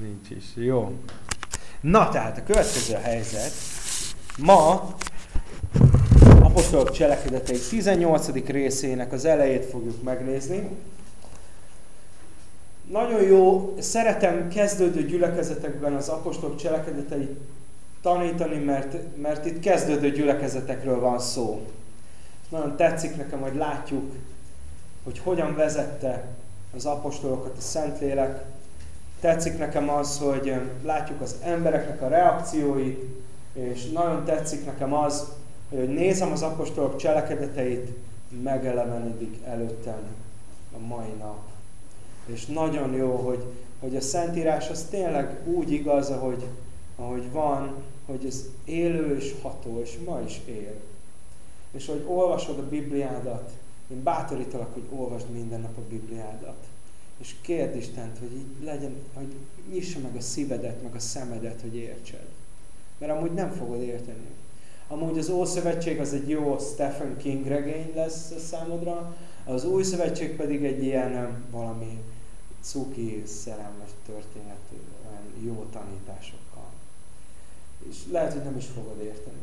Nincs is. Jó. Na, tehát a következő helyzet. Ma Apostolok cselekedetei 18. részének az elejét fogjuk megnézni. Nagyon jó, szeretem kezdődő gyülekezetekben az apostolok cselekedeteit tanítani, mert, mert itt kezdődő gyülekezetekről van szó. Nagyon tetszik nekem, hogy látjuk, hogy hogyan vezette az apostolokat a Szentlélek. Tetszik nekem az, hogy látjuk az embereknek a reakcióit, és nagyon tetszik nekem az, hogy nézem az apostolok cselekedeteit, megelevenedik előttem a mai nap. És nagyon jó, hogy, hogy a Szentírás az tényleg úgy igaz, ahogy, ahogy van, hogy ez élő és ható, és ma is él. És hogy olvasod a Bibliádat, én bátorítalak, hogy olvasd minden nap a Bibliádat. És kérd Istent, hogy így legyen, hogy nyissa meg a szívedet, meg a szemedet, hogy értsed. Mert amúgy nem fogod érteni. Amúgy az Ószövetség az egy jó Stephen King regény lesz a számodra, az Új Szövetség pedig egy ilyen valami cuki, szerelmes történet, olyan jó tanításokkal. És lehet, hogy nem is fogod érteni.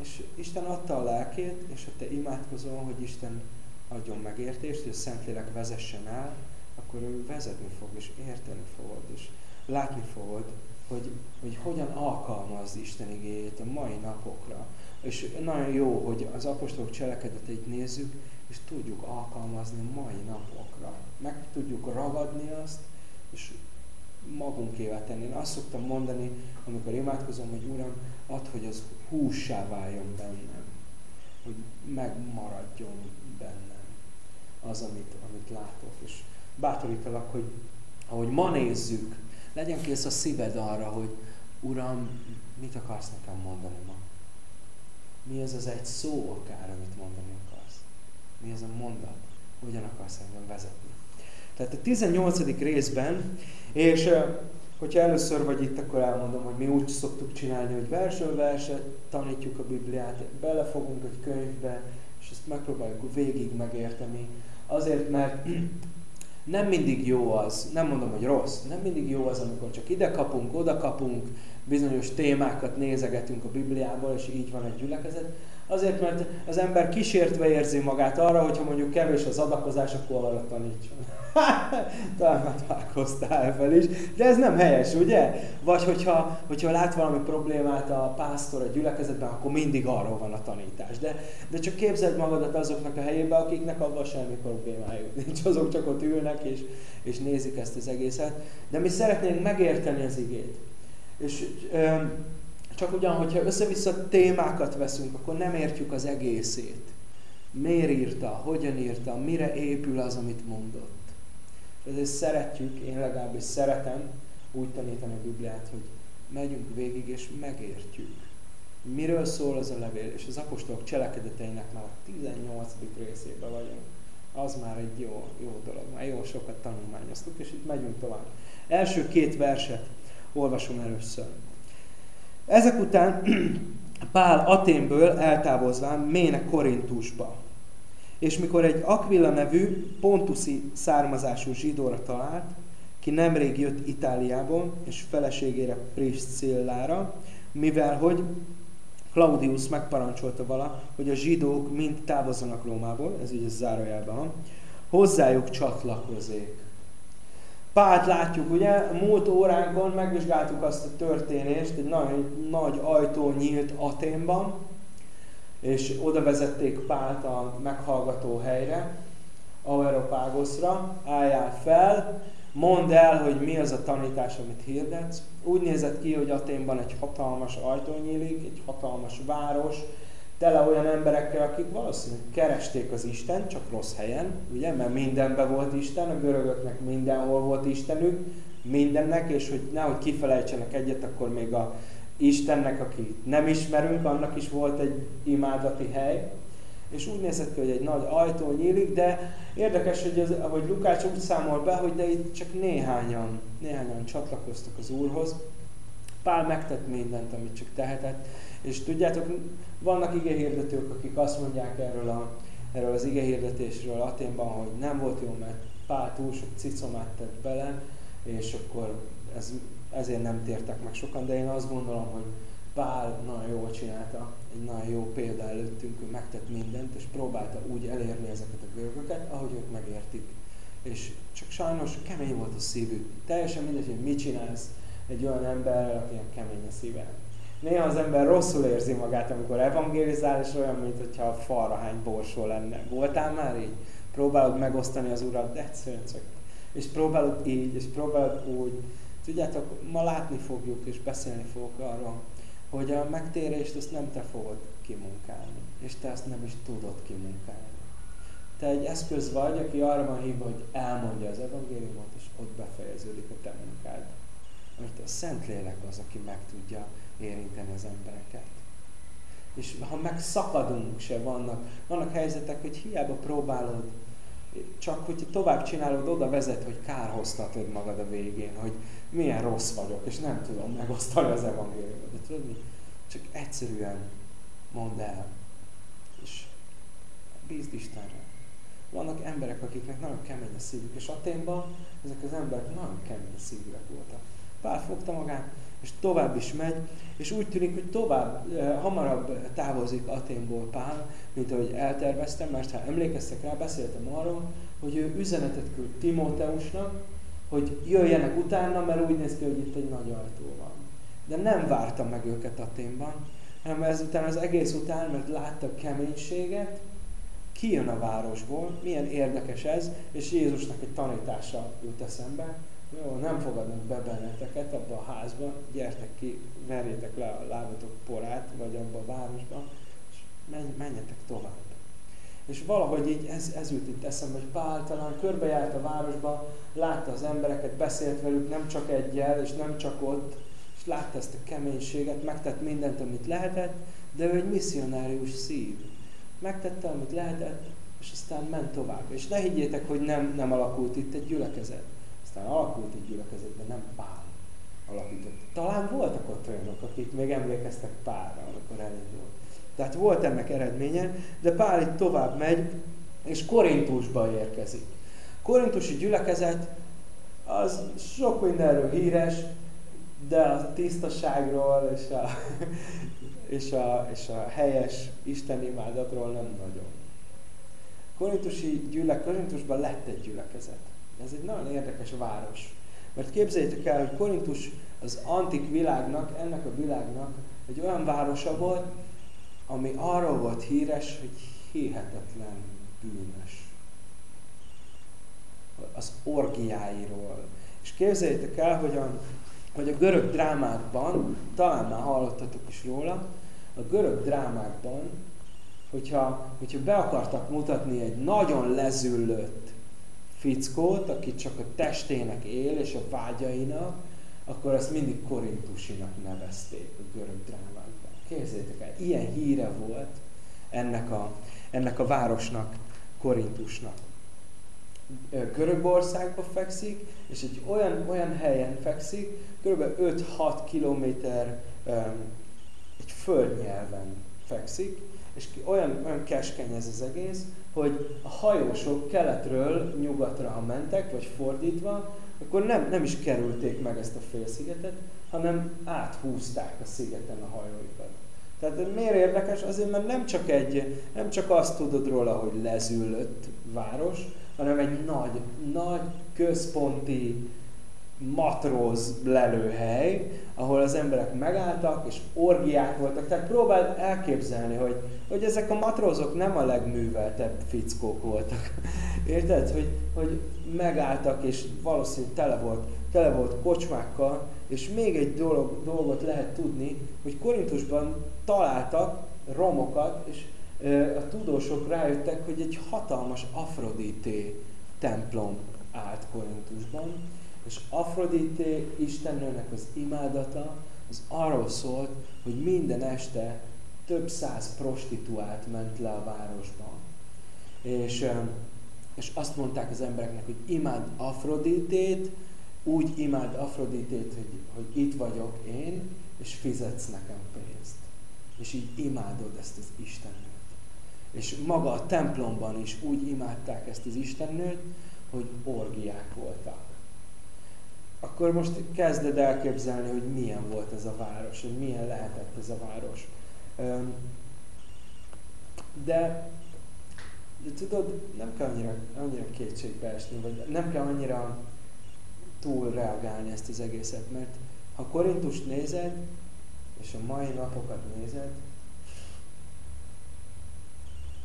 És Isten adta a lelkét, és ha te imádkozol, hogy Isten adjon megértést, hogy a Szentlélek vezessen el, akkor ő vezetni fog, és érteni fogod, és látni fogod, hogy, hogy hogyan alkalmaz Isten igéjét a mai napokra. És nagyon jó, hogy az apostolok cselekedeteit nézzük, és tudjuk alkalmazni a mai napokra. Meg tudjuk ragadni azt, és magunkével tenni. Én azt szoktam mondani, amikor imádkozom, hogy Uram, add, hogy az hússá váljon bennem. Hogy megmaradjon bennem az, amit, amit látok. És bátorítalak, hogy ahogy ma nézzük, legyen kész a szíved arra, hogy Uram, mit akarsz nekem mondani ma? Mi ez az egy szó akár, amit mondani akarsz? Mi ez a mondat? Hogyan akarsz engem vezetni? Tehát a 18. részben, és hogyha először vagy itt, akkor elmondom, hogy mi úgy szoktuk csinálni, hogy versről verset tanítjuk a Bibliát, belefogunk egy könyvbe, és ezt megpróbáljuk végig megérteni. Azért, mert nem mindig jó az, nem mondom, hogy rossz, nem mindig jó az, amikor csak ide kapunk, oda kapunk, bizonyos témákat nézegetünk a Bibliából, és így van egy gyülekezet. Azért, mert az ember kísértve érzi magát arra, hogyha mondjuk kevés az adakozás, akkor arra tanítson. Talán vágkoztál fel is, de ez nem helyes, ugye? Vagy hogyha, hogyha lát valami problémát a pásztor a gyülekezetben, akkor mindig arról van a tanítás. De, de csak képzeld magadat azoknak a helyébe, akiknek abban semmi problémájuk nincs. Azok csak ott ülnek és, és nézik ezt az egészet. De mi szeretnénk megérteni az igét. És ö, csak ugyan, hogyha össze-vissza témákat veszünk, akkor nem értjük az egészét. Miért írta, hogyan írta, mire épül az, amit mondott. Ezért szeretjük, én legalábbis szeretem úgy tanítani a Bibliát, hogy megyünk végig és megértjük. Miről szól az a levél, és az apostolok cselekedeteinek már a 18. részében vagyunk. Az már egy jó, jó dolog, már jó sokat tanulmányoztuk, és itt megyünk tovább. Első két verset olvasom először. Ezek után Pál Aténből eltávozván méne Korintusba. És mikor egy Aquila nevű pontuszi származású zsidóra talált, ki nemrég jött Itáliából, és feleségére Priscillára, mivel hogy Claudius megparancsolta vala, hogy a zsidók mind távozzanak Rómából, ez így a zárójelben van, hozzájuk csatlakozzék. Pált látjuk, ugye, múlt óránkon megvizsgáltuk azt a történést, egy nagy, nagy ajtó nyílt Aténban, és oda vezették Pált a meghallgató helyre, Aeropágoszra, álljál fel, mondd el, hogy mi az a tanítás, amit hirdetsz. Úgy nézett ki, hogy Aténban egy hatalmas ajtó nyílik, egy hatalmas város, tele olyan emberekkel, akik valószínűleg keresték az Isten, csak rossz helyen, ugye, mert mindenben volt Isten, a görögöknek mindenhol volt Istenük, mindennek, és hogy nehogy kifelejtsenek egyet, akkor még a Istennek, aki nem ismerünk, annak is volt egy imádati hely, és úgy nézett ki, hogy egy nagy ajtó nyílik, de érdekes, hogy, az, hogy Lukács úgy számol be, hogy de itt csak néhányan, néhányan csatlakoztak az Úrhoz. Pál megtett mindent, amit csak tehetett, és tudjátok, vannak igéhirdetők, akik azt mondják erről, a, erről az igehirdetésről Aténban, hogy nem volt jó, mert Pál túl sok cicomát tett bele, és akkor ez, ezért nem tértek meg sokan, de én azt gondolom, hogy Pál nagyon jól csinálta, egy nagyon jó példa előttünk, ő megtett mindent, és próbálta úgy elérni ezeket a görgöket, ahogy ők megértik. És csak sajnos kemény volt a szívük. Teljesen mindegy, hogy mit csinálsz egy olyan emberrel, aki kemény a szíve. Néha az ember rosszul érzi magát, amikor evangélizál, és olyan, mintha a falra hány borsó lenne. Voltál már így? Próbálod megosztani az urat, de egyszerűen csak. És próbálod így, és próbálod úgy. Tudjátok, ma látni fogjuk, és beszélni fogok arról, hogy a megtérést azt nem te fogod kimunkálni, és te azt nem is tudod kimunkálni. Te egy eszköz vagy, aki arra van hívva, hogy elmondja az evangéliumot, és ott befejeződik a te munkád. Mert a Szentlélek az, aki meg tudja érinteni az embereket. És ha megszakadunk se vannak, vannak helyzetek, hogy hiába próbálod, csak hogy tovább csinálod, oda vezet, hogy kárhoztatod magad a végén, hogy milyen rossz vagyok, és nem tudom megosztani az evangéliumot. De? Csak egyszerűen mondd el, és bízd Istenre. Vannak emberek, akiknek nagyon kemény a szívük, és Aténban ezek az emberek nagyon kemény szívűek voltak. Pál fogta magát, és tovább is megy, és úgy tűnik, hogy tovább, eh, hamarabb távozik Aténból Pál, mint ahogy elterveztem, mert ha emlékeztek rá, beszéltem arról, hogy ő üzenetet küld Timóteusnak, hogy jöjjenek utána, mert úgy néz ki, hogy itt egy nagy ajtó van. De nem várta meg őket Aténban, hanem ezután az egész után, mert látta a keménységet, kijön a városból, milyen érdekes ez, és Jézusnak egy tanítása jut eszembe, jó, nem fogadnak be benneteket abba a házba, gyertek ki, verjétek le a lábatok porát, vagy abba a városba, és menj, menjetek tovább. És valahogy így ez, ez jut itt eszembe, hogy Pál talán körbejárt a városba, látta az embereket, beszélt velük nem csak egyel, és nem csak ott, és látta ezt a keménységet, megtett mindent, amit lehetett, de ő egy misszionárius szív. Megtette, amit lehetett, és aztán ment tovább. És ne higgyétek, hogy nem, nem alakult itt egy gyülekezet. Aztán alakult egy gyülekezet, de nem Pál alapított. Talán voltak ott olyanok, akik még emlékeztek Pálra, amikor elindult. Tehát volt ennek eredménye, de Pál itt tovább megy, és Korintusba érkezik. Korintusi gyülekezet az sok mindenről híres, de a tisztaságról és a, és a, és a helyes istenimádatról nem nagyon. Korintusi gyülek, Korintusban lett egy gyülekezet. Ez egy nagyon érdekes város. Mert képzeljétek el, hogy Korintus az antik világnak, ennek a világnak egy olyan városa volt, ami arról volt híres, hogy hihetetlen bűnös. Az orgiáiról. És képzeljétek el, hogy a, hogy a görög drámákban, talán már hallottatok is róla, a görög drámákban, hogyha, hogyha be akartak mutatni egy nagyon lezüllött fickót, aki csak a testének él és a vágyainak, akkor azt mindig korintusinak nevezték a görög drámákban. Képzeljétek el, ilyen híre volt ennek a, ennek a városnak, Korintusnak. Görögországba fekszik, és egy olyan, olyan helyen fekszik, kb. 5-6 kilométer egy földnyelven fekszik, és olyan, olyan keskeny ez az egész, hogy a hajósok keletről nyugatra, ha mentek, vagy fordítva, akkor nem, nem is kerülték meg ezt a félszigetet, hanem áthúzták a szigeten a hajóikat. Tehát miért érdekes? Azért, mert nem csak, egy, nem csak azt tudod róla, hogy lezülött város, hanem egy nagy, nagy központi matróz lelőhely, ahol az emberek megálltak, és orgiák voltak. Tehát próbáld elképzelni, hogy, hogy ezek a matrózok nem a legműveltebb fickók voltak. Érted? Hogy, hogy megálltak, és valószínűleg tele volt, tele volt kocsmákkal, és még egy dolog, dolgot lehet tudni, hogy Korintusban találtak romokat, és a tudósok rájöttek, hogy egy hatalmas Afrodité templom állt Korintusban, és Afrodité istennőnek az imádata az arról szólt, hogy minden este több száz prostituált ment le a városban. És, és azt mondták az embereknek, hogy imád Afroditét, úgy imád Afroditét, hogy, hogy itt vagyok én, és fizetsz nekem pénzt. És így imádod ezt az Istennőt. És maga a templomban is úgy imádták ezt az Istennőt, hogy orgiák voltak akkor most kezded elképzelni, hogy milyen volt ez a város, hogy milyen lehetett ez a város. De, de tudod, nem kell annyira, annyira kétségbe esni, vagy nem kell annyira túl reagálni ezt az egészet, mert ha Korintust nézed, és a mai napokat nézed,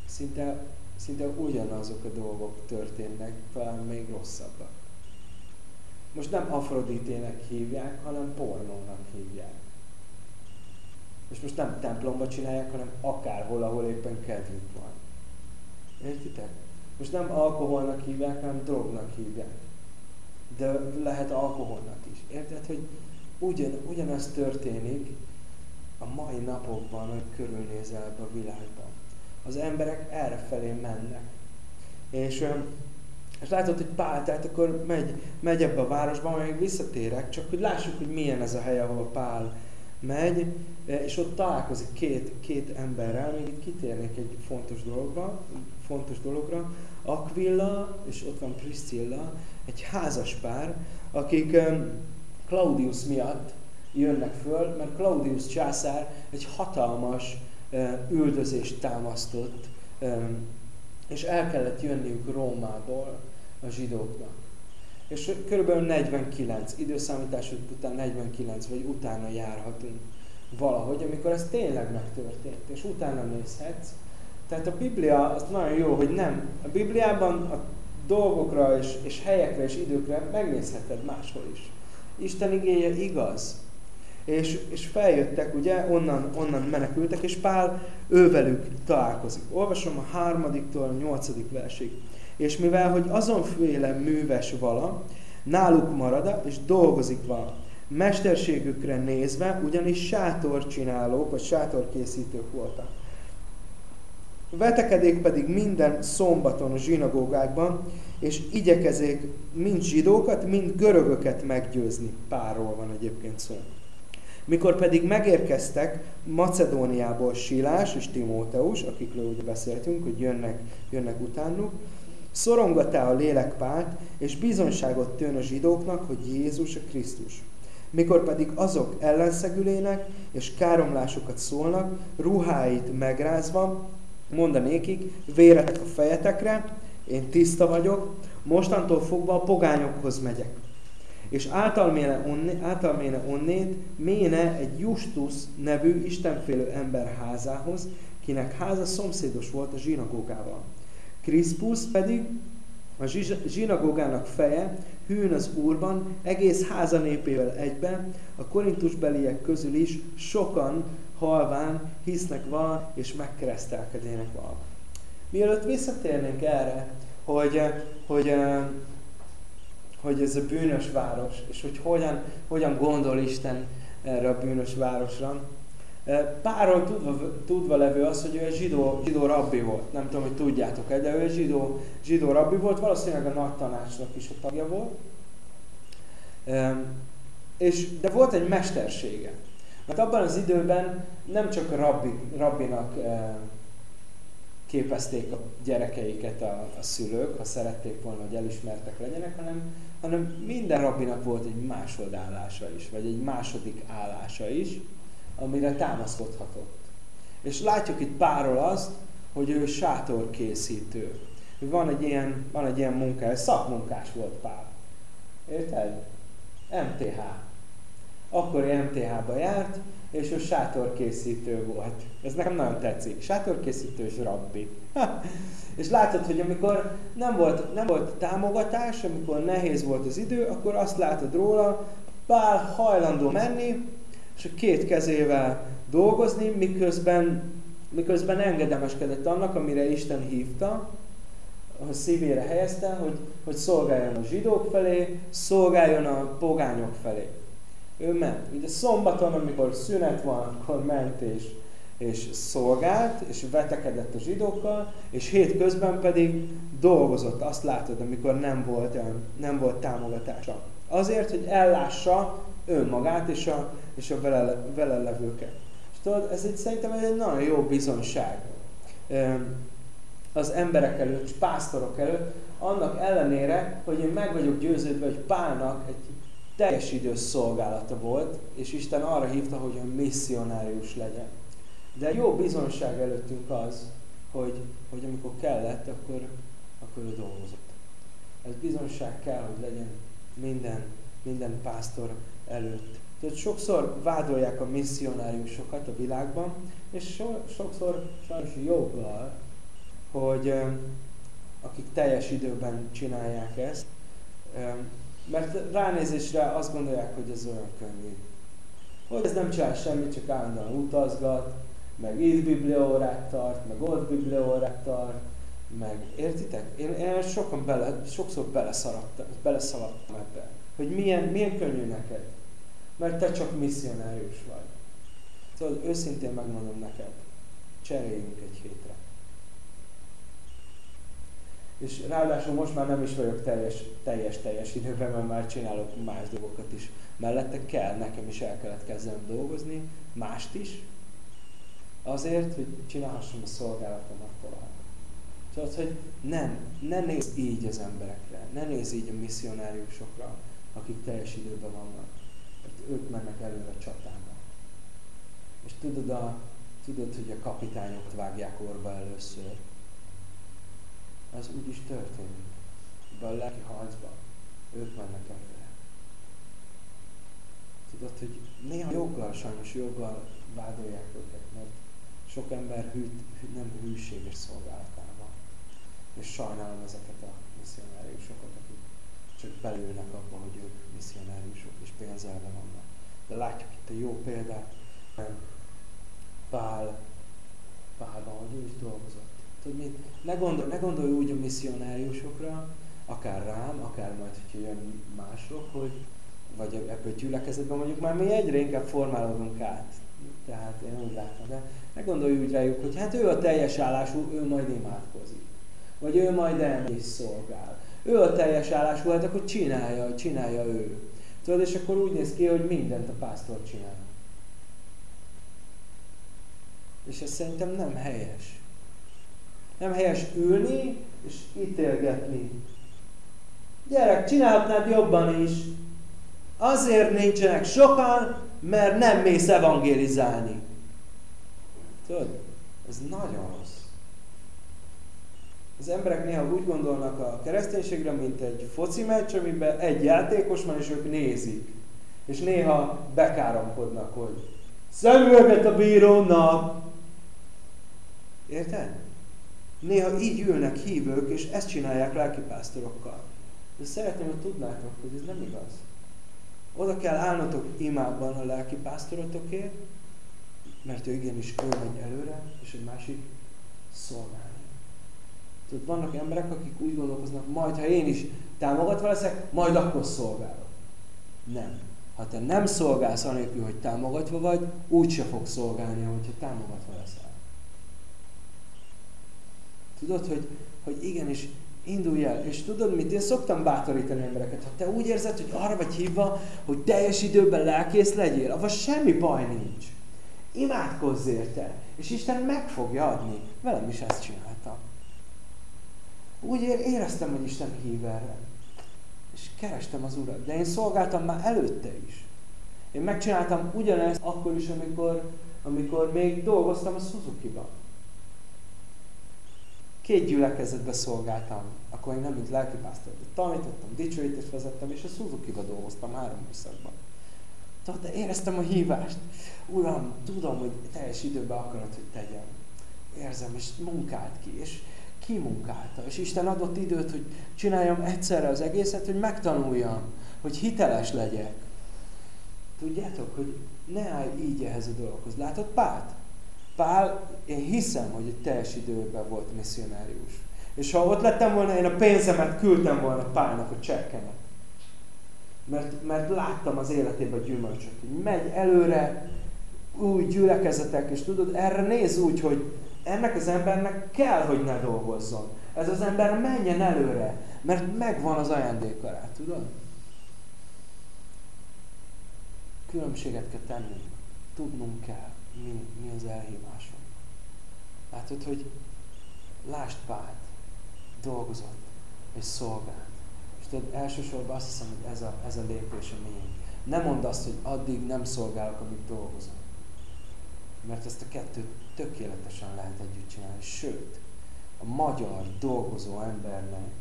szinte, szinte ugyanazok a dolgok történnek, talán még rosszabbak. Most nem Afroditének hívják, hanem pornónak hívják. És most nem templomba csinálják, hanem akárhol, ahol éppen kedvük van. Értitek? Most nem alkoholnak hívják, hanem drognak hívják. De lehet alkoholnak is. Érted, hogy ugyan, ugyanaz történik a mai napokban, hogy körülnézel a világban. Az emberek erre felé mennek. És, és látod, hogy Pál, tehát akkor megy, megy ebbe a városba, majd még visszatérek, csak hogy lássuk, hogy milyen ez a hely, ahol Pál megy, és ott találkozik két, két emberrel, még itt kitérnék egy fontos dologra, fontos dologra. Aquilla, és ott van Priscilla, egy házas pár, akik Claudius miatt jönnek föl, mert Claudius császár egy hatalmas üldözést támasztott, és el kellett jönniük Rómából a zsidóknak. És körülbelül 49, időszámítások után 49, vagy utána járhatunk valahogy, amikor ez tényleg megtörtént, és utána nézhetsz. Tehát a Biblia az nagyon jó, hogy nem. A Bibliában a dolgokra és, és helyekre és időkre megnézheted máshol is. Isten igéje igaz. És, és feljöttek, ugye, onnan, onnan menekültek, és Pál ővelük találkozik. Olvasom a harmadiktól a nyolcadik versig. És mivel, hogy azonféle műves vala, náluk marad, és dolgozik vala. Mesterségükre nézve, ugyanis sátorcsinálók, vagy sátorkészítők voltak. Vetekedék pedig minden szombaton a zsinagógákban, és igyekezék mind zsidókat, mind görögöket meggyőzni. Párról van egyébként szó. Mikor pedig megérkeztek Macedóniából Silás és Timóteus, akikről ugye beszéltünk, hogy jönnek, jönnek utánuk, szorongatta a lélek Pált, és bizonságot tön a zsidóknak, hogy Jézus a Krisztus. Mikor pedig azok ellenszegülének, és káromlásokat szólnak, ruháit megrázva, mondanékik, véretek a fejetekre, én tiszta vagyok, mostantól fogva a pogányokhoz megyek. És általméne, onné, általméne onnét méne egy Justus nevű istenfélő ember házához, kinek háza szomszédos volt a zsinagógával. Kriszpusz pedig a zsinagógának feje, hűn az Úrban, egész háza népével egyben, a korintusbeliek közül is sokan halván hisznek vala, és megkeresztelkedének vala. Mielőtt visszatérnénk erre, hogy, hogy, hogy ez a bűnös város, és hogy hogyan, hogyan gondol Isten erre a bűnös városra, Párról tudva, tudva levő az, hogy ő egy zsidó, zsidó rabbi volt. Nem tudom, hogy tudjátok-e, de ő egy zsidó, zsidó rabbi volt, valószínűleg a nagy tanácsnak is a tagja volt. És, de volt egy mestersége. Mert abban az időben nem csak rabbi, rabbinak képezték a gyerekeiket a, a szülők, ha szerették volna, hogy elismertek legyenek, hanem, hanem minden rabbinak volt egy másodállása is, vagy egy második állása is amire támaszkodhatott. És látjuk itt Párról azt, hogy ő sátorkészítő. Van egy ilyen, van egy ilyen munka, szakmunkás volt Pál. Érted? MTH. Akkori MTH-ba járt, és ő sátorkészítő volt. Ez nekem nagyon tetszik. Sátorkészítő és rabbi. és látod, hogy amikor nem volt, nem volt támogatás, amikor nehéz volt az idő, akkor azt látod róla, Pál hajlandó menni, és a két kezével dolgozni, miközben, miközben engedelmeskedett annak, amire Isten hívta, a szívére helyezte, hogy, hogy szolgáljon a zsidók felé, szolgáljon a pogányok felé. Ő ment. Ugye szombaton, amikor szünet van, akkor ment és, és szolgált, és vetekedett a zsidókkal, és hétközben pedig dolgozott, azt látod, amikor nem volt, nem volt támogatása. Azért, hogy ellássa önmagát és a, és a vele, vele levőket. És tudod, ez egy, szerintem egy nagyon jó bizonyság az emberek előtt, pásztorok előtt, annak ellenére, hogy én meg vagyok győződve, hogy Pálnak egy teljes idős szolgálata volt, és Isten arra hívta, hogy a misszionárius legyen. De jó bizonság előttünk az, hogy, hogy amikor kellett, akkor, akkor ő dolgozott. Ez bizonság kell, hogy legyen minden, minden pásztor előtt. Tehát sokszor vádolják a misszionáriusokat a világban, és so, sokszor sajnos joggal, hogy akik teljes időben csinálják ezt, mert ránézésre azt gondolják, hogy ez olyan könnyű. Hogy ez nem csinál semmit, csak állandóan utazgat, meg itt bibliórát tart, meg ott bibliórát tart, meg értitek? Én, én sokan bele, sokszor beleszaladtam ebbe, hogy milyen, milyen könnyű neked, mert te csak misszionárius vagy. Tudod, őszintén megmondom neked, cseréljünk egy hétre. És ráadásul most már nem is vagyok teljes, teljes, teljes időben, mert már csinálok más dolgokat is. Mellette kell, nekem is el kellett kezdenem dolgozni, mást is, azért, hogy csinálhassam a szolgálatomat tovább. Tudod, hogy nem, ne nézz így az emberekre, ne nézz így a misszionáriusokra, akik teljes időben vannak. Ők mennek előre a csatába. És tudod, a, tudod, hogy a kapitányokat vágják orba először. Az úgy is történik. Be a lelki harcban. Ők mennek előre. Tudod, hogy néha joggal, sajnos joggal vádolják őket, mert sok ember hű, nem hűséges szolgálatában. És sajnálom ezeket a misszionáriusokat, akik csak belülnek abba, hogy ők misszionáriusok és pénzelve vannak. De látjuk itt a jó példát, Pál, Pálban, hogy is dolgozott. Tudod mit? Ne, gondol, ne gondolj úgy a misszionáriusokra, akár rám, akár majd, hogyha jön mások, hogy vagy ebből gyülekezetben mondjuk már mi egyre inkább formálódunk át. Tehát én úgy látom, de ne gondolj úgy rájuk, hogy hát ő a teljes állású, ő majd imádkozik. Vagy ő majd elmegy és szolgál. Ő a teljes állású, hát akkor csinálja, csinálja ő. Tudod, és akkor úgy néz ki, hogy mindent a pásztor csinál. És ez szerintem nem helyes. Nem helyes ülni és ítélgetni. Gyerek, csinálhatnád jobban is. Azért nincsenek sokan, mert nem mész evangélizálni. Tudod? Ez nagyon rossz. Az emberek néha úgy gondolnak a kereszténységre, mint egy foci meccs, amiben egy játékos van, és ők nézik. És néha bekáromkodnak, hogy szemüveget a bírónak. Érted? Néha így ülnek hívők, és ezt csinálják lelkipásztorokkal. De szeretném, hogy tudnátok, hogy ez nem igaz. Oda kell állnotok imában a lelkipásztorotokért, mert ő igenis ő megy előre, és egy másik szolgálni. Tudod, vannak emberek, akik úgy gondolkoznak, majd ha én is támogatva leszek, majd akkor szolgálok. Nem. Ha te nem szolgálsz anélkül, hogy támogatva vagy, úgy se fog szolgálni, hogyha támogatva leszel. Tudod, hogy, hogy igenis indulj el. És tudod mit? Én szoktam bátorítani embereket. Ha te úgy érzed, hogy arra vagy hívva, hogy teljes időben lelkész legyél, avval semmi baj nincs. Imádkozz érte, és Isten meg fogja adni. Velem is ezt csináltam. Úgy éreztem, hogy Isten hív erre. És kerestem az Urat. De én szolgáltam már előtte is. Én megcsináltam ugyanezt akkor is, amikor, amikor még dolgoztam a Suzuki-ban. Két gyülekezetbe szolgáltam, akkor én nem mint lelkipásztor, de tanítottam, dicsőítést vezettem, és a Suzuki-ba dolgoztam három műszakban. De éreztem a hívást. Uram, tudom, hogy teljes időben akarod, hogy tegyem. Érzem, és munkált ki, és kimunkálta. És Isten adott időt, hogy csináljam egyszerre az egészet, hogy megtanuljam, hogy hiteles legyek. Tudjátok, hogy ne állj így ehhez a dologhoz. Látod Pált? Pál, én hiszem, hogy egy teljes időben volt misszionárius. És ha ott lettem volna, én a pénzemet küldtem volna Pálnak a csekkemet. Mert, mert láttam az életében gyümölcsöt, hogy megy előre, új gyülekezetek, és tudod, erre néz úgy, hogy ennek az embernek kell, hogy ne dolgozzon. Ez az ember menjen előre, mert megvan az ajándéka rá, tudod? Különbséget kell tennünk. Tudnunk kell, mi, mi az elhívásunk. Látod, hogy lásd Pált, dolgozott és szolgált. És tudod, elsősorban azt hiszem, hogy ez a, ez a lépés a miénk. Nem mondd azt, hogy addig nem szolgálok, amíg dolgozom. Mert ezt a kettőt tökéletesen lehet együtt csinálni. Sőt, a magyar dolgozó embernek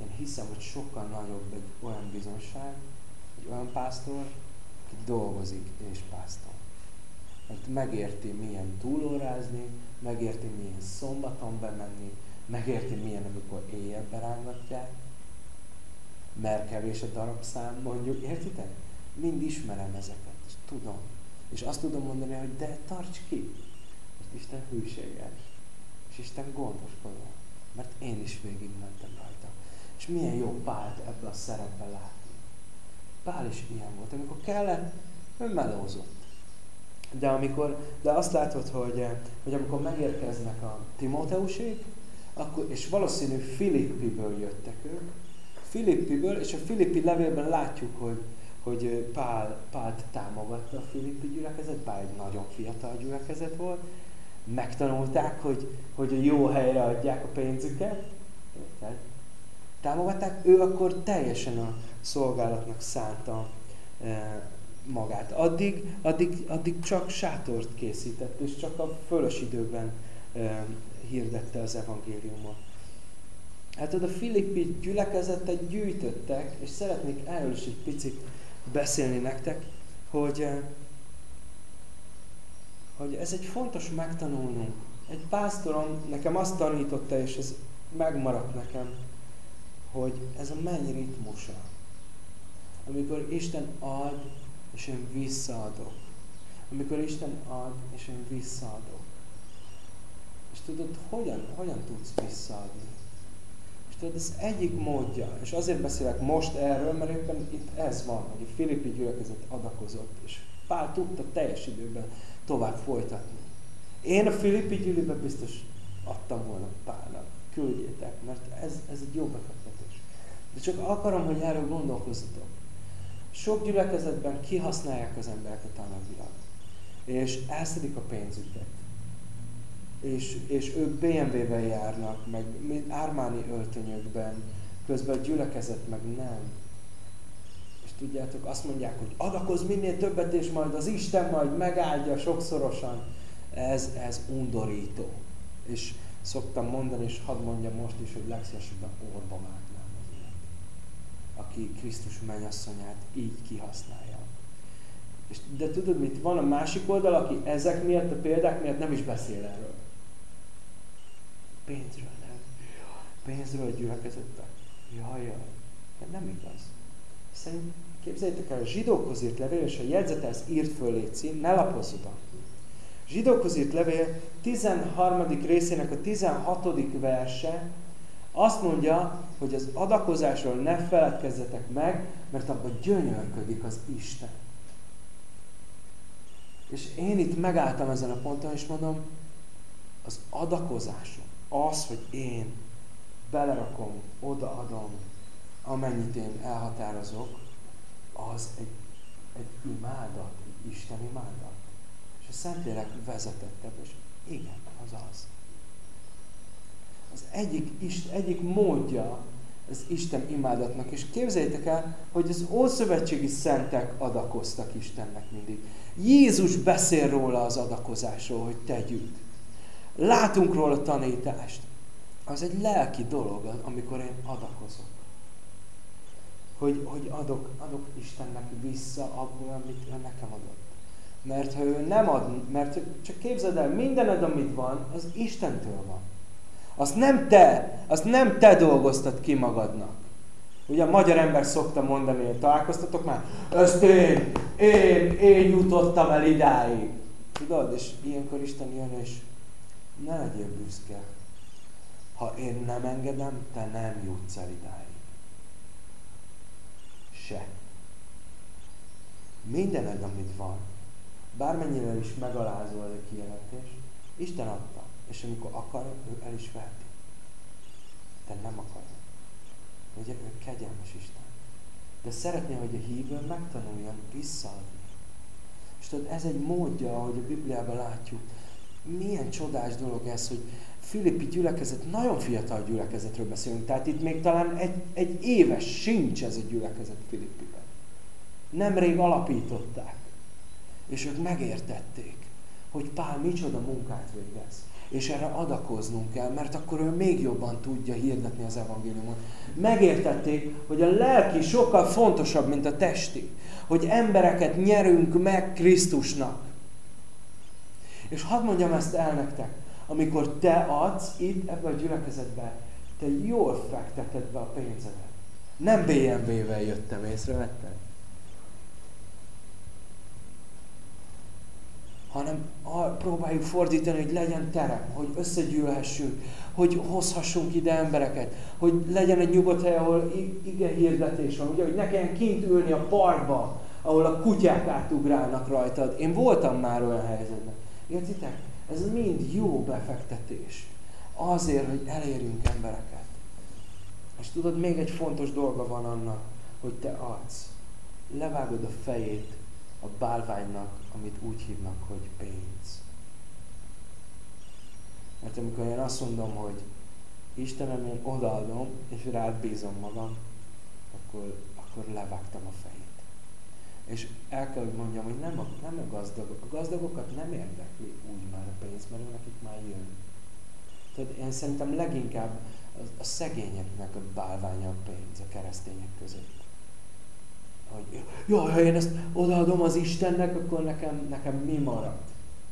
én hiszem, hogy sokkal nagyobb egy olyan bizonság, egy olyan pásztor, aki dolgozik és pásztor. Mert megérti, milyen túlórázni, megérti, milyen szombaton bemenni, megérti, milyen, amikor éjjel berángatják, mert kevés a darabszám, mondjuk, értitek? Mind ismerem ezeket, és tudom. És azt tudom mondani, hogy de tarts ki, mert Isten hűséges, és Isten gondoskodó, mert én is végigmentem rajta. És milyen jó Pált ebbe a szerepbe látni. Pál is ilyen volt. Amikor kellett, ő melózott. De, amikor, de azt látod, hogy, hogy amikor megérkeznek a Timóteusék, akkor, és valószínű Filippiből jöttek ők, Filippiből, és a Filippi levélben látjuk, hogy, hogy Pál, Pált támogatta a Filippi gyülekezet, Pál egy nagyon fiatal gyülekezet volt, megtanulták, hogy, hogy a jó helyre adják a pénzüket, érted? támogatták, ő akkor teljesen a szolgálatnak szánta magát. Addig, addig, addig csak sátort készített, és csak a fölös időben hirdette az evangéliumot. Hát oda Filippi gyülekezetet gyűjtöttek, és szeretnék erről is egy picit beszélni nektek, hogy, e, hogy ez egy fontos megtanulnunk. Egy pásztorom nekem azt tanította, és ez megmaradt nekem, hogy ez a menny ritmusa. Amikor Isten ad, és én visszaadok. Amikor Isten ad, és én visszaadok. És tudod, hogyan, hogyan tudsz visszaadni? Tudod, ez egyik módja, és azért beszélek most erről, mert éppen itt ez van, hogy a Filippi gyülekezet adakozott, és Pál tudta teljes időben tovább folytatni. Én a Filippi gyűlőben biztos adtam volna Pálnak, küldjétek, mert ez, ez egy jó befektetés. De csak akarom, hogy erről gondolkozzatok. Sok gyülekezetben kihasználják az embereket anyagilag. És elszedik a pénzüket. És, és ők BMW-ben járnak, meg ármáni öltönyökben, közben a meg nem. És tudjátok, azt mondják, hogy adakoz minél többet, és majd az Isten majd megáldja sokszorosan. Ez, ez undorító. És szoktam mondani, és hadd mondjam most is, hogy legszívesebben orba már aki Krisztus mennyasszonyát így kihasználja. És, de tudod mit? Van a másik oldal, aki ezek miatt, a példák miatt nem is beszél erről. Pénzről nem. Pénzről gyülekezettek. Jaj, jaj. De nem igaz. Szerint képzeljétek el, a zsidókhoz írt levél, és a jegyzetelsz írt föl létszi, ne lapozzatok. Zsidókhoz írt levél 13. részének a 16. verse azt mondja, hogy az adakozásról ne feledkezzetek meg, mert abban gyönyörködik az Isten. És én itt megálltam ezen a ponton, és mondom, az adakozásom, az, hogy én belerakom, odaadom, amennyit én elhatározok, az egy, egy imádat, egy Isten imádat. És a Szentlélek vezetett és igen, az az az egyik, egyik módja az Isten imádatnak. És képzeljétek el, hogy az ószövetségi szentek adakoztak Istennek mindig. Jézus beszél róla az adakozásról, hogy tegyük. Látunk róla tanítást. Az egy lelki dolog, amikor én adakozok. Hogy, hogy adok, adok Istennek vissza abból, amit ő nekem adott. Mert ha ő nem ad, mert csak képzeld el, mindened, amit van, az Istentől van. Azt nem te, azt nem te dolgoztad ki magadnak. Ugye a magyar ember szokta mondani, hogy találkoztatok már? Ezt én, én, én jutottam el idáig. Tudod? És ilyenkor Isten jön, és ne legyél büszke. Ha én nem engedem, te nem jutsz el idáig. Se. Mindened, amit van, bármennyire is megalázó ez a kijelentés, Isten adta. És amikor akar, ő el is veheti. De nem akar. Ugye ő kegyelmes Isten. De szeretné, hogy a hívő megtanuljon visszaadni. És tudod, ez egy módja, ahogy a Bibliában látjuk, milyen csodás dolog ez, hogy Filippi gyülekezet, nagyon fiatal gyülekezetről beszélünk, tehát itt még talán egy, egy éves sincs ez a gyülekezet Filippiben. Nemrég alapították, és ők megértették, hogy Pál micsoda munkát végez. És erre adakoznunk kell, mert akkor ő még jobban tudja hirdetni az evangéliumot. Megértették, hogy a lelki sokkal fontosabb, mint a testi. Hogy embereket nyerünk meg Krisztusnak. És hadd mondjam ezt el nektek, amikor te adsz itt ebbe a gyülekezetbe, te jól fekteted be a pénzedet. Nem BMW-vel jöttem, észrevetted? hanem próbáljuk fordítani, hogy legyen terem, hogy összegyűlhessünk, hogy hozhassunk ide embereket, hogy legyen egy nyugodt hely, ahol ige hirdetés van, ugye, hogy ne kelljen kint ülni a parkba, ahol a kutyák átugrálnak rajtad. Én voltam már olyan helyzetben. Értitek? Ez mind jó befektetés. Azért, hogy elérjünk embereket. És tudod, még egy fontos dolga van annak, hogy te adsz. Levágod a fejét a bálványnak, amit úgy hívnak, hogy pénz. Mert amikor én azt mondom, hogy Istenem, én odaadom, és rád bízom magam, akkor, akkor levágtam a fejét. És el kell, hogy mondjam, hogy nem a, nem a gazdagok. A gazdagokat nem érdekli úgy már a pénz, mert nekik már jön. Tehát én szerintem leginkább a, a szegényeknek a bálványa a pénz a keresztények között. Hogy, jó, ha én ezt odaadom az Istennek, akkor nekem, nekem mi marad?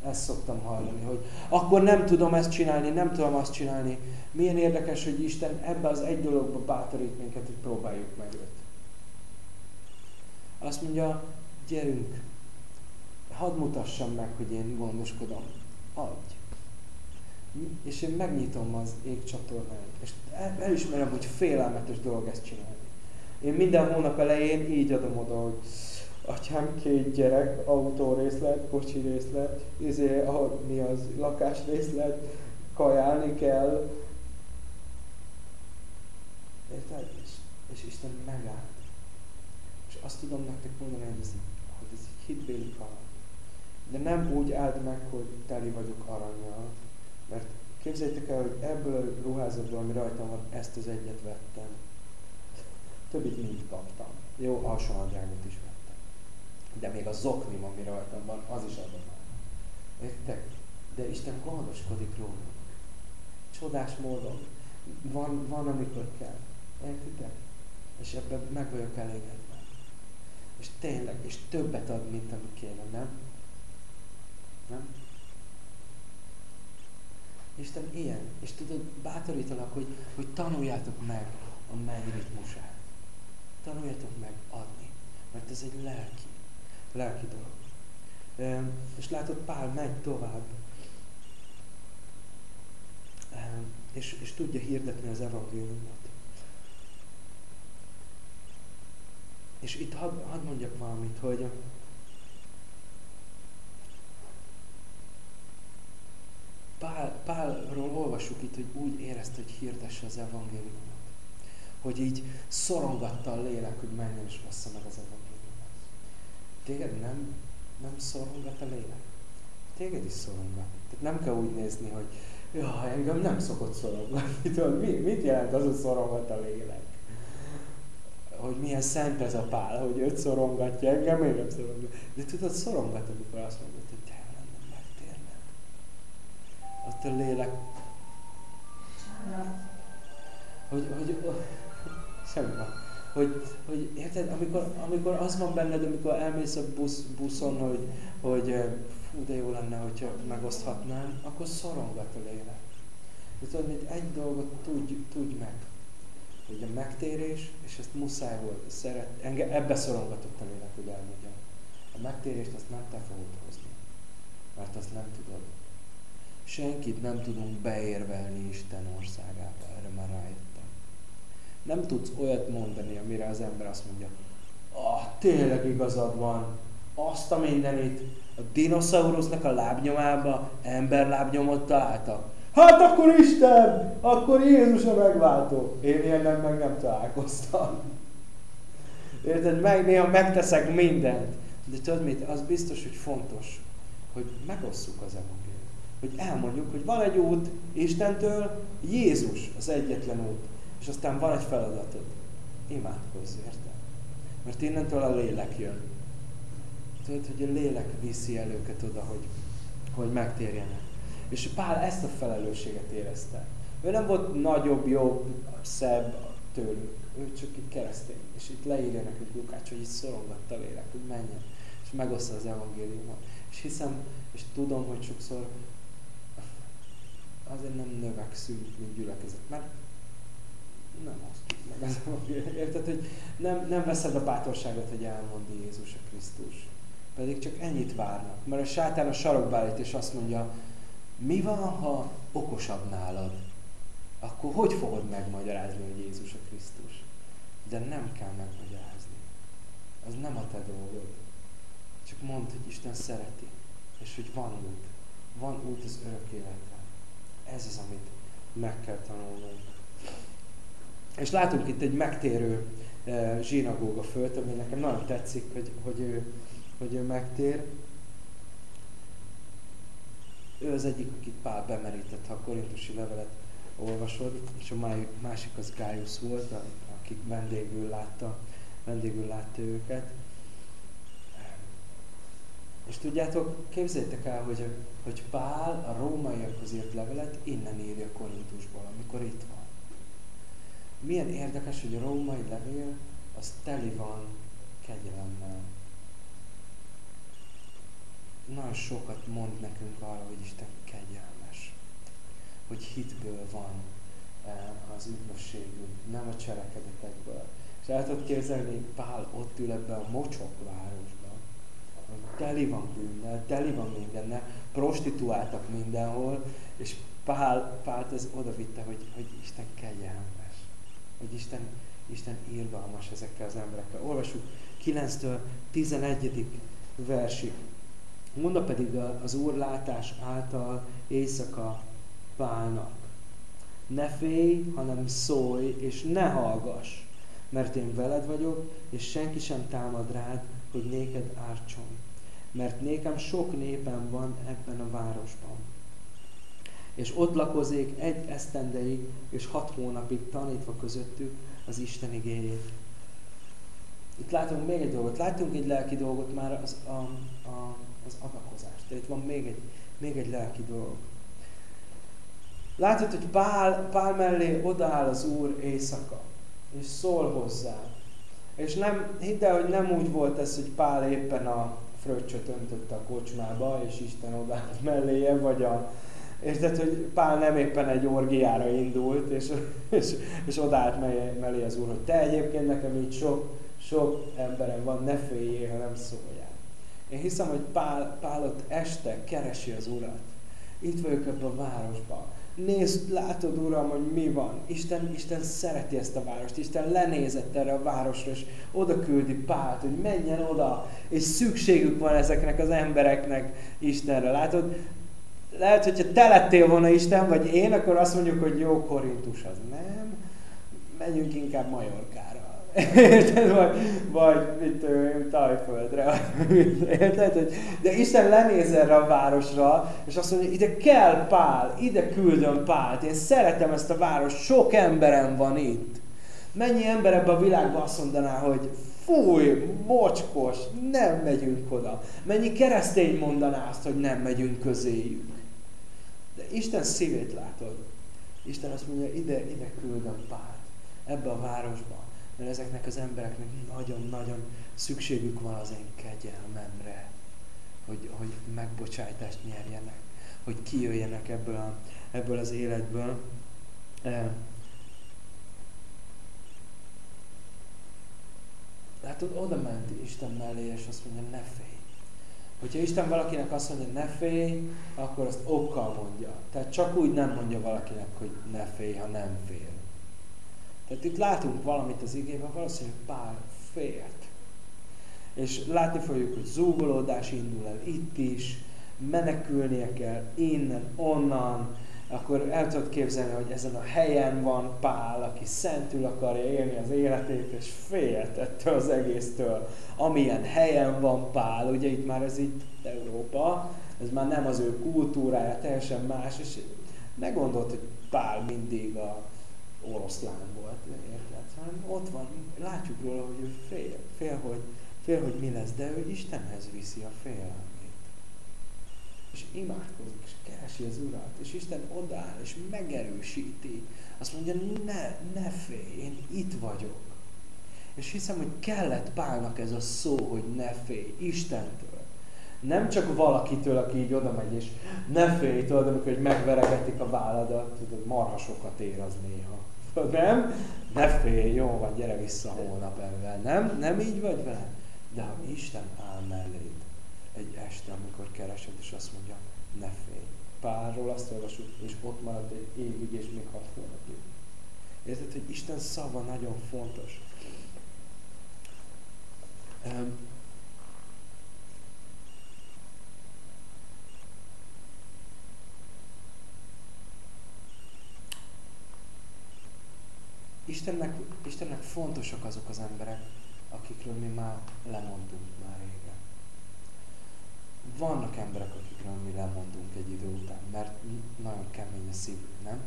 Ezt szoktam hallani, hogy akkor nem tudom ezt csinálni, nem tudom azt csinálni. Milyen érdekes, hogy Isten ebbe az egy dologba bátorít minket, hogy próbáljuk meg őt. Azt mondja, gyerünk, hadd mutassam meg, hogy én gondoskodom. Adj. És én megnyitom az égcsatornáit. És elismerem, hogy félelmetes dolog ezt csinálni. Én minden hónap elején így adom oda, hogy atyám, két gyerek, autórészlet, kocsi részlet, izé, mi az, lakásrészlet, kajálni kell. Érted? És, és Isten megállt. Azt tudom nektek mondani, hogy ez, hogy ez egy hitbéli kaland. De nem úgy állt meg, hogy teli vagyok aranyjal, mert képzeljétek el, hogy ebből a ruházatból, ami rajtam van, ezt az egyet vettem többit mind kaptam. Jó, alsónadrágot is vettem. De még a zoknim, ami rajtam van, az is adom el. Értek? De Isten gondoskodik rólunk. Csodás módon. Van, van amikor kell. Értitek? És ebben meg vagyok elégedve. És tényleg, és többet ad, mint ami kéne, nem? Nem? Isten ilyen. És tudod, bátorítalak, hogy, hogy tanuljátok meg a menny ritmusát. Tanuljatok meg adni, mert ez egy lelki, lelki dolog. És látod, Pál megy tovább, és, és tudja hirdetni az evangéliumot. És itt hadd had mondjak valamit, hogy Pál, Pálról olvassuk itt, hogy úgy érezte, hogy hirdesse az evangéliumot hogy így szorongatta a lélek, hogy menjen és bassza meg az evangéliumot. Téged nem, nem szorongat a lélek? Téged is szorongat. Tehát nem kell úgy nézni, hogy ja, engem nem szokott szorongatni. Tudod, mit, mit jelent az, hogy szorongat a lélek? Hogy milyen szent ez a pál, hogy őt szorongatja, engem még nem szorongat. De tudod, szorongat, amikor azt mondod, hogy te lenne megtérned. Ott a lélek... Hogy, hogy, Semmi van. Hogy, hogy érted, amikor, amikor az van benned, amikor elmész a busz, buszon, hogy, hogy fú, de jó lenne, hogyha megoszthatnám, akkor szorongat a lélek. De tudod, mint egy dolgot tudj, tudj meg, hogy a megtérés, és ezt muszáj volt, szeret, engem ebbe szorongatott a lélek, hogy elmondjam. A megtérést azt nem te fogod hozni, mert azt nem tudod. Senkit nem tudunk beérvelni Isten országába, erre már rájött. Nem tudsz olyat mondani, amire az ember azt mondja, ah, tényleg igazad van, azt a mindenit, a dinoszaurusznak a lábnyomába ember lábnyomot találtak. Hát akkor Isten, akkor Jézus a megváltó. Én ilyennel meg nem találkoztam. Érted? Meg, néha megteszek mindent. De tudod mit? Az biztos, hogy fontos, hogy megosszuk az evangéliumot. hogy elmondjuk, hogy van egy út Istentől, Jézus az egyetlen út, és aztán van egy feladatod. Imádkozz, érted? Mert innentől a lélek jön. Tudod, hogy a lélek viszi el őket oda, hogy, hogy megtérjenek. És Pál ezt a felelősséget érezte. Ő nem volt nagyobb, jobb, szebb tőlük. Ő csak egy keresztény. És itt leírja nekünk Lukács, hogy itt szorongatta lélek, hogy menjen. És megoszta az evangéliumot. És hiszem, és tudom, hogy sokszor azért nem növekszünk, mint gyülekezet, mert nem osztjuk meg az. Érted, hogy nem, nem veszed a bátorságot, hogy elmondi Jézus a Krisztus. Pedig csak ennyit várnak. Mert a sátán a sarokba állít, és azt mondja, mi van, ha okosabb nálad? Akkor hogy fogod megmagyarázni, hogy Jézus a Krisztus? De nem kell megmagyarázni. Az nem a te dolgod. Csak mondd, hogy Isten szereti, és hogy van út. Van út az örök életre. Ez az, amit meg kell tanulnunk. És látunk itt egy megtérő eh, zsinagóga fölt, ami nekem nagyon tetszik, hogy, hogy, ő, hogy ő megtér. Ő az egyik, akit Pál bemerített, ha a korintusi levelet olvasod, és a másik az Gaius volt, akik vendégül látta, vendégül látta őket. És tudjátok, képzeljétek el, hogy, hogy Pál a rómaiakhoz írt levelet innen írja Korintusból, amikor itt van. Milyen érdekes, hogy a római levél az teli van kegyelemmel. Nagyon sokat mond nekünk arra, hogy Isten kegyelmes. Hogy hitből van eh, az üdvösségünk, nem a cselekedetekből. És el tudod képzelni, hogy Pál ott ül ebbe a mocsok városban, teli van bűnnel, teli van mindennel, prostituáltak mindenhol, és Pál, Pált ez oda vitte, hogy, hogy Isten kegyelmes, hogy Isten, Isten írgalmas ezekkel az emberekkel. Olvasjuk 9-től 11. versig. Monda pedig az Úr látás által éjszaka Pálnak. Ne félj, hanem szólj, és ne hallgass, mert én veled vagyok, és senki sem támad rád, hogy néked ártson. Mert nékem sok népem van ebben a városban. És ott lakozik egy esztendeig, és hat hónapig tanítva közöttük az Isten igényét. Itt látunk még egy dolgot. Látunk egy lelki dolgot már az, a, a, az adakozást. De itt van még egy, még egy lelki dolog. Látod, hogy Pál, Pál mellé odaáll az Úr éjszaka, és szól hozzá. És nem, hidd el, hogy nem úgy volt ez, hogy Pál éppen a fröccsöt öntötte a kocsmába, és Isten odállt melléje, vagy a, Érted, hogy Pál nem éppen egy orgiára indult, és, és, és odállt mellé, mellé az úr, hogy te egyébként nekem így sok, sok emberem van, ne féljél, ha nem szóljál. Én hiszem, hogy Pál, Pál ott este keresi az urat. Itt vagyok ebben a városban nézd, látod Uram, hogy mi van. Isten, Isten szereti ezt a várost, Isten lenézett erre a városra, és oda küldi Pált, hogy menjen oda, és szükségük van ezeknek az embereknek Istenre. Látod, lehet, hogyha te lettél volna Isten, vagy én, akkor azt mondjuk, hogy jó Korintus az nem, menjünk inkább Majorkára. Érted? Vagy, vagy mit tudom Tajföldre. Érted? Hogy, de Isten lenéz erre a városra, és azt mondja, ide kell Pál, ide küldöm Pált. Én szeretem ezt a város, sok emberem van itt. Mennyi ember ebben a világban azt mondaná, hogy fúj, mocskos, nem megyünk oda. Mennyi keresztény mondaná azt, hogy nem megyünk közéjük. De Isten szívét látod. Isten azt mondja, ide, ide küldöm Pált, ebbe a városba mert ezeknek az embereknek nagyon-nagyon szükségük van az én kegyelmemre, hogy, hogy megbocsájtást nyerjenek, hogy kijöjjenek ebből, a, ebből az életből. E, Látod, oda ment Isten mellé, és azt mondja, ne félj. Hogyha Isten valakinek azt mondja, ne félj, akkor azt okkal mondja. Tehát csak úgy nem mondja valakinek, hogy ne félj, ha nem fél. Tehát itt látunk valamit az igében, valószínűleg pár félt. És látni fogjuk, hogy zúgolódás indul el itt is, menekülnie kell innen, onnan, akkor el tudod képzelni, hogy ezen a helyen van Pál, aki szentül akarja élni az életét, és félt ettől az egésztől. Amilyen helyen van Pál, ugye itt már ez itt Európa, ez már nem az ő kultúrája, teljesen más, és ne gondolt, hogy Pál mindig a oroszlán volt, érted? Hanem ott van, látjuk róla, hogy ő fél, fél, hogy, fél, hogy mi lesz, de ő Istenhez viszi a félelmét. És imádkozik, és keresi az Urat, és Isten odáll, és megerősíti. Azt mondja, ne, ne félj, én itt vagyok. És hiszem, hogy kellett Pálnak ez a szó, hogy ne félj, Istentől. Nem csak valakitől, aki így oda megy, és ne félj, tudod, amikor hogy megveregetik a válladat, tudod, marha sokat ér az néha. Nem? Ne félj, jó van, gyere vissza holnap ebben. Nem? Nem így vagy vele? De ha Isten áll melléd egy este, amikor keresed, és azt mondja, ne félj. Párról azt olvasjuk, és ott marad egy évig, és még hat hónapig. Érted, hogy Isten szava nagyon fontos. Um, Istennek, Istennek fontosak azok az emberek, akikről mi már lemondunk már régen. Vannak emberek, akikről mi lemondunk egy idő után, mert nagyon kemény a szívük, nem?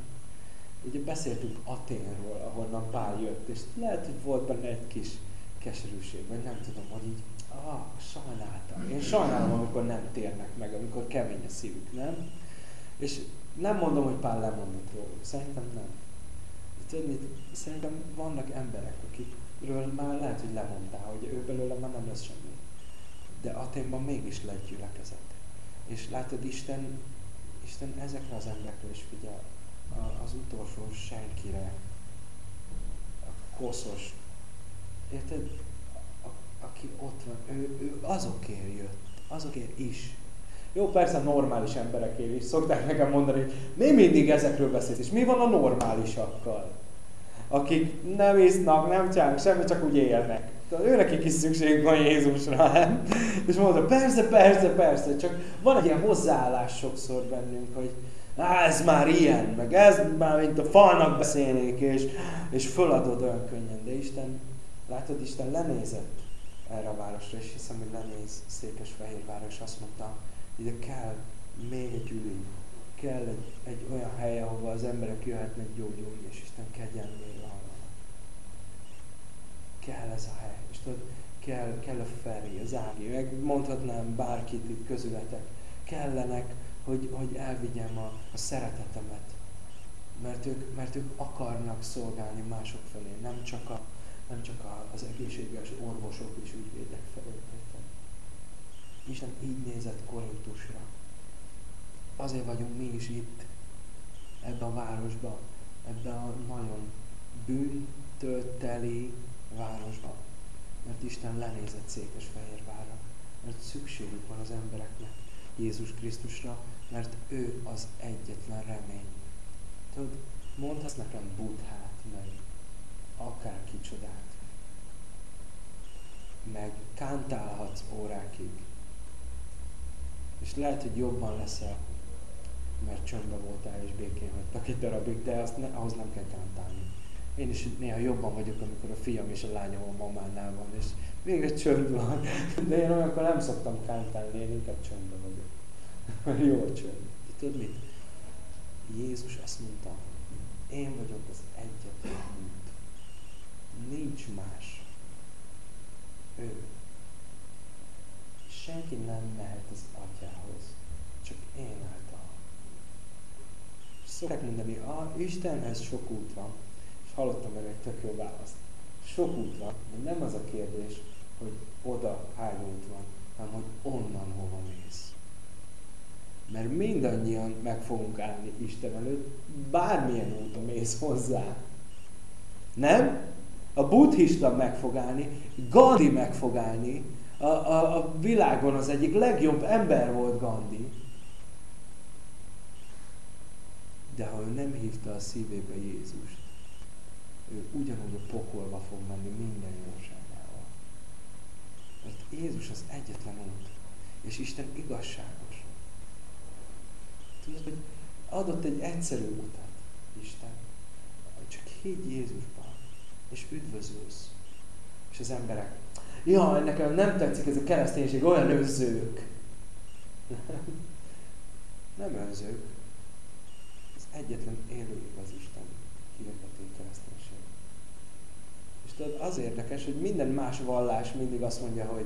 Ugye beszéltünk Aténról, ahonnan Pál jött, és lehet, hogy volt benne egy kis keserűség, vagy nem tudom, hogy így, ah, sajnáltam. Én sajnálom, amikor nem térnek meg, amikor kemény a szívük, nem? És nem mondom, hogy Pál lemondott róluk, szerintem nem tudni, szerintem vannak emberek, akikről már lehet, hogy lemondtál, hogy ő belőle már nem lesz semmi. De Aténban mégis lett gyülekezet. És látod, Isten, Isten ezekre az emberekre is figyel. Az utolsó senkire, a koszos, érted? A, aki ott van, ő, ő azokért jött, azokért is. Jó, persze normális emberekért is. Szokták nekem mondani, hogy mi mindig ezekről beszélsz, és mi van a normálisakkal? Akik nem isznak, nem csinálnak semmit, csak úgy élnek. Őnek is szükség van Jézusra, nem? És mondta, persze, persze, persze, csak van egy ilyen hozzáállás sokszor bennünk, hogy Á, ez már ilyen, meg ez már mint a falnak beszélnék, és, és föladod olyan könnyen. De Isten, látod, Isten lenézett erre a városra, és hiszem, hogy lenéz Székesfehérvárra, és azt mondta, ide kell még egy ülény, kell egy, egy olyan hely, ahova az emberek jöhetnek gyógyulni, és Isten kegyenlé kell ez a hely. És tudod, kell, kell a Feri, az Ági, meg mondhatnám bárkit itt közületek, kellenek, hogy, hogy elvigyem a, a szeretetemet. Mert ők, mert ők akarnak szolgálni mások felé, nem csak, a, nem csak a, az egészséges orvosok és ügyvédek felé. Isten így nézett Korintusra. Azért vagyunk mi is itt, ebben a városban, ebben a nagyon bűntől teli városba, mert Isten lenézett Székesfehérvárra, mert szükségük van az embereknek Jézus Krisztusra, mert ő az egyetlen remény. Tudod, mondhatsz nekem Buddhát, meg akár kicsodát, meg kántálhatsz órákig, és lehet, hogy jobban leszel, mert csöndben voltál és békén hagytak egy darabig, de azt ne, ahhoz nem kell kántálni. Én is néha jobban vagyok, amikor a fiam és a lányom a mamánál van, és végre csönd van. De én olyankor nem szoktam kántálni, én inkább csöndben vagyok. Jó a csönd. Tudod mit? Jézus azt mondta, én vagyok az egyetlen út. Nincs más. Ő. Senki nem mehet az atyához, csak én. Szokták mondani, ah, Istenhez sok út van hallottam meg egy tök jó választ. Sok út van, de nem az a kérdés, hogy oda hány út van, hanem hogy onnan hova mész. Mert mindannyian meg fogunk állni Isten előtt, bármilyen úton mész hozzá. Nem? A buddhista meg fog állni, Gandhi meg fog állni, a, a, a világon az egyik legjobb ember volt Gandhi. De ha ő nem hívta a szívébe Jézust, ő ugyanúgy a pokolba fog menni minden jóságával. Mert Jézus az egyetlen út, és Isten igazságos. Tudod, hogy adott egy egyszerű utat Isten, csak higgy Jézusban, és üdvözülsz. És az emberek, ja, nekem nem tetszik ez a kereszténység, olyan önzők. nem önzők, az egyetlen élő az Isten hirdető kereszténység. És tudod, az érdekes, hogy minden más vallás mindig azt mondja, hogy,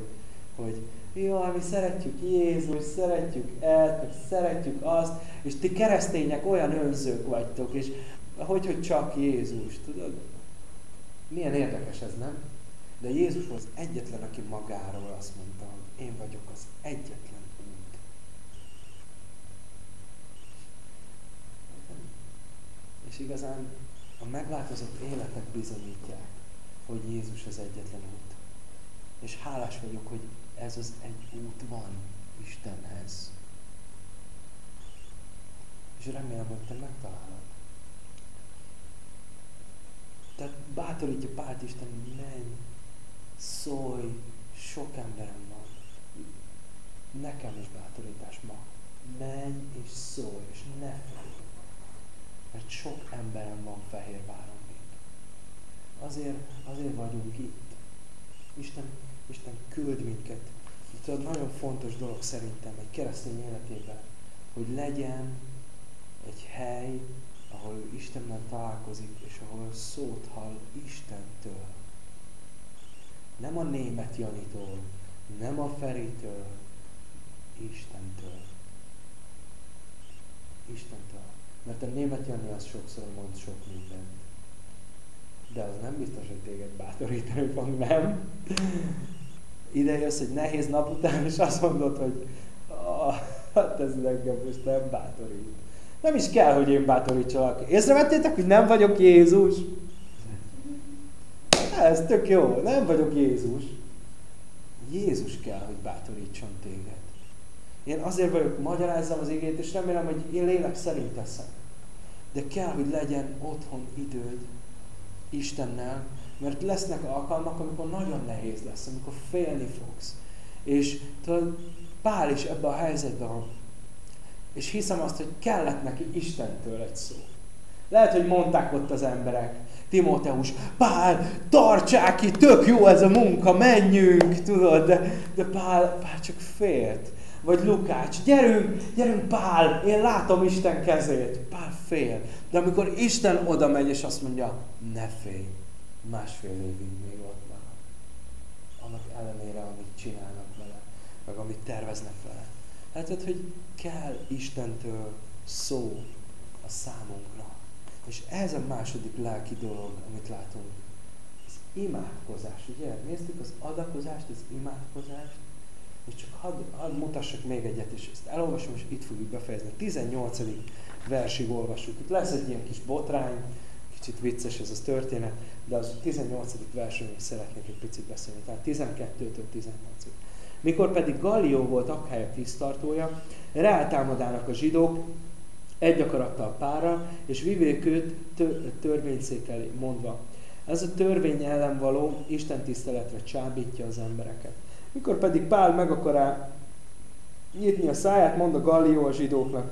hogy jó, mi szeretjük Jézus, szeretjük ezt, szeretjük azt, és ti keresztények olyan önzők vagytok, és hogy, hogy csak Jézus, tudod? Milyen érdekes ez, nem? De Jézus az egyetlen, aki magáról azt mondta, hogy én vagyok az egyetlen út. És igazán a megváltozott életek bizonyítják, hogy Jézus az egyetlen út. És hálás vagyok, hogy ez az egy út van Istenhez. És remélem, hogy te megtalálod. Tehát bátorítja Pált Isten, menj, szólj, sok emberem van. Nekem is bátorítás ma. Menj és szólj, és ne félj. Mert sok emberem van Fehérváron még. Azért, azért vagyunk itt. Isten, Isten küld minket. Tudod, nagyon fontos dolog szerintem egy keresztény életében, hogy legyen egy hely, ahol ő Istennel találkozik, és ahol szót hall Istentől. Nem a német Janitól, nem a Feritől, Istentől. Istentől. Mert a német Jani az sokszor mond sok mindent. De az nem biztos, hogy téged bátorítani fog, nem? Ide jössz egy nehéz nap után, és azt mondod, hogy ah, hát ez nekem most nem bátorít. Nem is kell, hogy én bátorítsalak. Észrevettétek, hogy nem vagyok Jézus? Ez tök jó, nem vagyok Jézus. Jézus kell, hogy bátorítson téged. Én azért vagyok, magyarázzam az igét, és remélem, hogy én lélek szerint teszem. De kell, hogy legyen otthon időd Istennel, mert lesznek alkalmak, amikor nagyon nehéz lesz, amikor félni fogsz. És tudod, Pál is ebben a helyzetben. És hiszem azt, hogy kellett neki Istentől egy szó. Lehet, hogy mondták ott az emberek, Timóteus, Pál, tartsák ki, tök jó ez a munka, menjünk, tudod, de, de Pál, Pál csak félt. Vagy Lukács, gyerünk, gyerünk Pál, én látom Isten kezét. Pál fél. De amikor Isten oda megy, és azt mondja, ne félj, másfél évig még ott marad. Annak ellenére, amit csinálnak vele, meg amit terveznek vele. Látod, hogy kell Istentől szó a számunkra. És ez a második lelki dolog, amit látunk. Az imádkozás, ugye? Néztük az adakozást, az imádkozást, és csak hadd, hadd mutassak még egyet, és ezt elolvasom, és itt fogjuk befejezni. A 18. versig olvassuk. Itt lesz egy ilyen kis botrány, kicsit vicces ez a történet, de az 18. versről még szeretnék egy picit beszélni. Tehát 12-től 18-ig. Mikor pedig Gallió volt Akhája tisztartója, rátámadának a zsidók, egy akarattal pára, és vivék őt törvényszék mondva. Ez a törvény ellen való Isten tiszteletre csábítja az embereket. Mikor pedig Pál meg akará nyitni a száját, mond a Gallió a zsidóknak.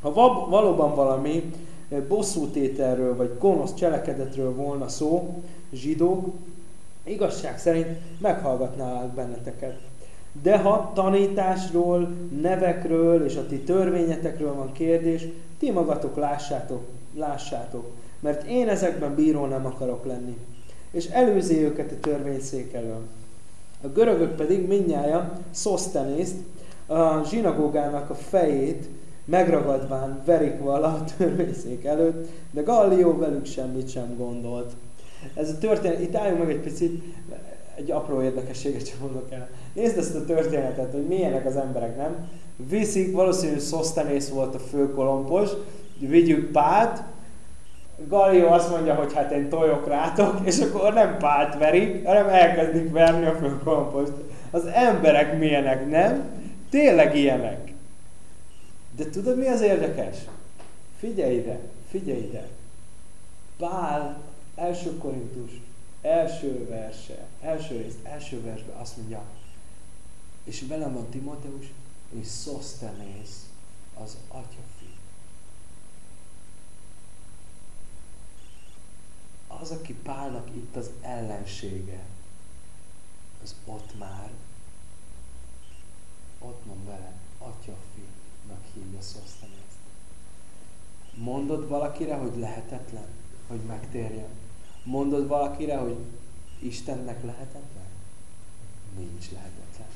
Ha valóban valami bosszútételről vagy gonosz cselekedetről volna szó, zsidók, igazság szerint meghallgatnálák benneteket. De ha tanításról, nevekről és a ti törvényetekről van kérdés, ti magatok lássátok, lássátok, mert én ezekben bíró nem akarok lenni. És előzi őket a törvényszék elől. A görögök pedig mindnyája Szosztenészt, a zsinagógának a fejét megragadván verik vala a törvényszék előtt, de Gallió velük semmit sem gondolt. Ez a történet, itt álljunk meg egy picit, egy apró érdekességet csak mondok el. Nézd ezt a történetet, hogy milyenek az emberek, nem? Viszik, valószínűleg Szosztenész volt a főkolompos, vigyük Pát, Gallió azt mondja, hogy hát én tojok rátok, és akkor nem Pált verik, hanem elkezdik verni a főkolompost. Az emberek milyenek, nem? Tényleg ilyenek. De tudod mi az érdekes? Figyelj ide, figyelj ide. Pál, első korintus, első verse, első rész, első versben azt mondja, és velem van Timoteus, és Szosztenész az atyafi. Az, aki Pálnak itt az ellensége, az ott már, ott van vele, atyafinak hívja mondja Szosztenész. Mondod valakire, hogy lehetetlen, hogy megtérjen. Mondod valakire, hogy Istennek lehetetlen? Nincs lehetetlen.